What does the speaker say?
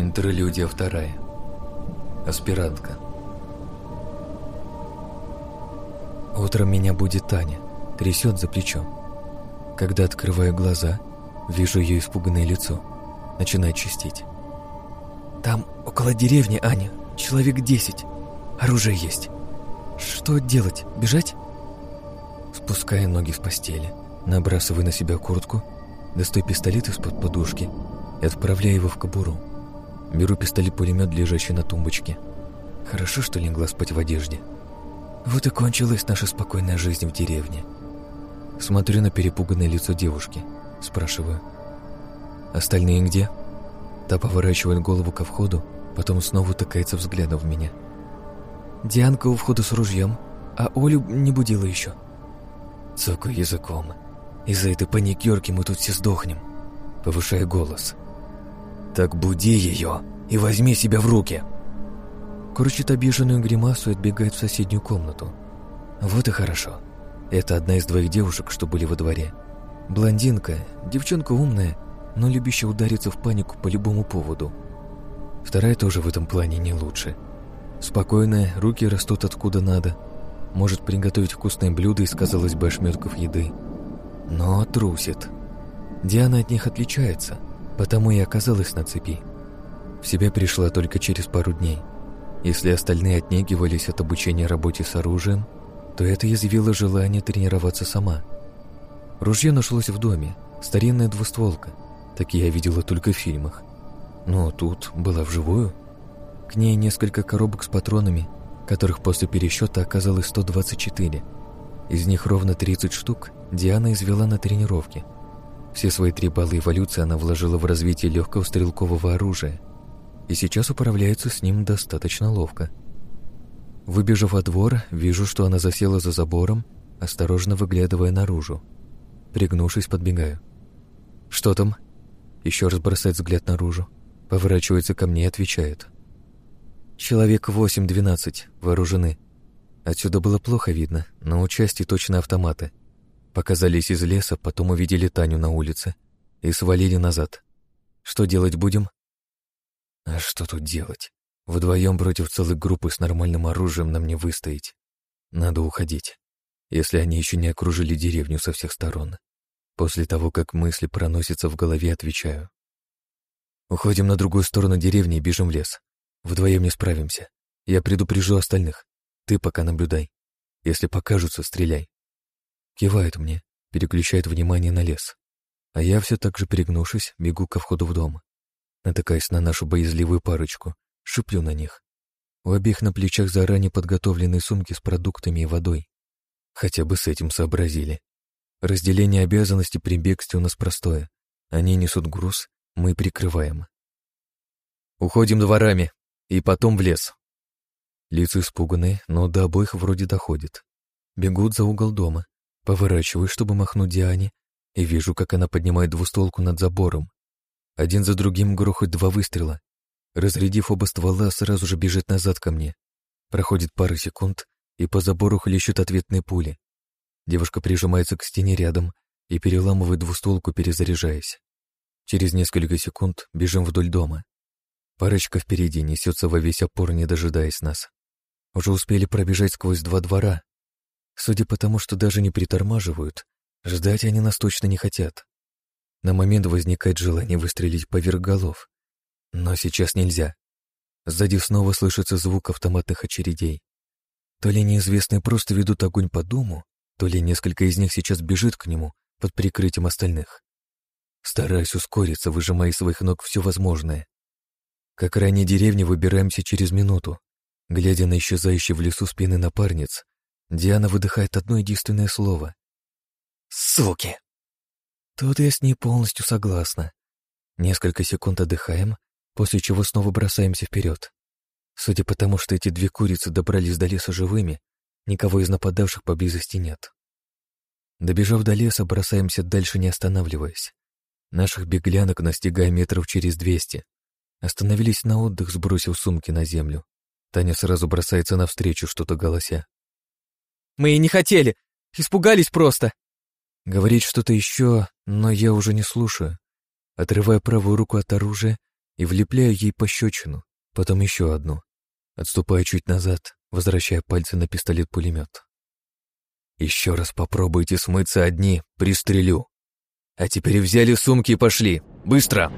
Интерлюдия вторая. Аспирантка. Утром меня будет Таня, трясет за плечом. Когда открываю глаза, вижу ее испуганное лицо. Начинает чистить. «Там, около деревни, Аня, человек десять. Оружие есть. Что делать? Бежать?» Спуская ноги с постели, набрасываю на себя куртку, достаю пистолет из-под подушки и отправляю его в кобуру. Беру пистолет-пулемет, лежащий на тумбочке. Хорошо, что легла спать в одежде. Вот и кончилась наша спокойная жизнь в деревне. Смотрю на перепуганное лицо девушки. Спрашиваю. «Остальные где?» Та поворачивает голову ко входу, потом снова утыкается взглядом в меня. «Дианка у входа с ружьем, а Олю не будила еще». Цокаю языком. Из-за этой паникерки мы тут все сдохнем. Повышая голос. «Так буди ее и возьми себя в руки!» Крутит обиженную гримасу и отбегает в соседнюю комнату. Вот и хорошо. Это одна из двоих девушек, что были во дворе. Блондинка, девчонка умная, но любящая удариться в панику по любому поводу. Вторая тоже в этом плане не лучше. Спокойная, руки растут откуда надо. Может приготовить вкусное блюдо из, казалось бы, ошметков еды. Но трусит. Диана от них отличается – Потому и оказалась на цепи. В себя пришла только через пару дней. Если остальные отнегивались от обучения работе с оружием, то это изъявило желание тренироваться сама. Ружье нашлось в доме, старинная двустволка. Такие я видела только в фильмах. Но тут была вживую. К ней несколько коробок с патронами, которых после пересчета оказалось 124. Из них ровно 30 штук Диана извела на тренировке – все свои три балла эволюции она вложила в развитие легкого стрелкового оружия и сейчас управляется с ним достаточно ловко. Выбежав во двор, вижу, что она засела за забором, осторожно выглядывая наружу. Пригнувшись, подбегаю. «Что там?» Еще раз бросает взгляд наружу. Поворачивается ко мне и отвечает. «Человек восемь-двенадцать, вооружены. Отсюда было плохо видно, но у части точно автоматы. Показались из леса, потом увидели Таню на улице и свалили назад. Что делать будем? А что тут делать? Вдвоем против целой группы с нормальным оружием нам не выстоять. Надо уходить, если они еще не окружили деревню со всех сторон. После того, как мысли проносятся в голове, отвечаю. Уходим на другую сторону деревни и бежим в лес. Вдвоем не справимся. Я предупрежу остальных. Ты пока наблюдай. Если покажутся, стреляй. Кивает мне, переключает внимание на лес. А я все так же перегнувшись, бегу ко входу в дом. Натыкаясь на нашу боязливую парочку, шиплю на них. У обеих на плечах заранее подготовленные сумки с продуктами и водой. Хотя бы с этим сообразили. Разделение обязанностей при бегстве у нас простое. Они несут груз, мы прикрываем. Уходим дворами и потом в лес. Лица испуганные, но до обоих вроде доходит. Бегут за угол дома, Поворачиваю, чтобы махнуть Диане, и вижу, как она поднимает двустволку над забором. Один за другим грохает два выстрела. Разрядив оба ствола, сразу же бежит назад ко мне. Проходит пара секунд, и по забору хлещут ответные пули. Девушка прижимается к стене рядом и переламывает двустволку, перезаряжаясь. Через несколько секунд бежим вдоль дома. Парочка впереди несется во весь опор, не дожидаясь нас. Уже успели пробежать сквозь два двора, Судя по тому, что даже не притормаживают, ждать они нас точно не хотят. На момент возникает желание выстрелить поверх голов. Но сейчас нельзя. Сзади снова слышится звук автоматных очередей. То ли неизвестные просто ведут огонь по дому, то ли несколько из них сейчас бежит к нему под прикрытием остальных. Стараюсь ускориться, выжимая из своих ног все возможное. Как ранее деревни выбираемся через минуту. Глядя на исчезающие в лесу спины напарниц, Диана выдыхает одно единственное слово. «Суки!» Тут я с ней полностью согласна. Несколько секунд отдыхаем, после чего снова бросаемся вперед. Судя по тому, что эти две курицы добрались до леса живыми, никого из нападавших поблизости нет. Добежав до леса, бросаемся дальше, не останавливаясь. Наших беглянок настигаем метров через двести. Остановились на отдых, сбросив сумки на землю. Таня сразу бросается навстречу, что-то голося. Мы и не хотели. Испугались просто. Говорить что-то еще, но я уже не слушаю. Отрываю правую руку от оружия и влепляю ей пощечину, потом еще одну. Отступаю чуть назад, возвращая пальцы на пистолет-пулемет. Еще раз попробуйте смыться одни, пристрелю. А теперь взяли сумки и пошли. Быстро!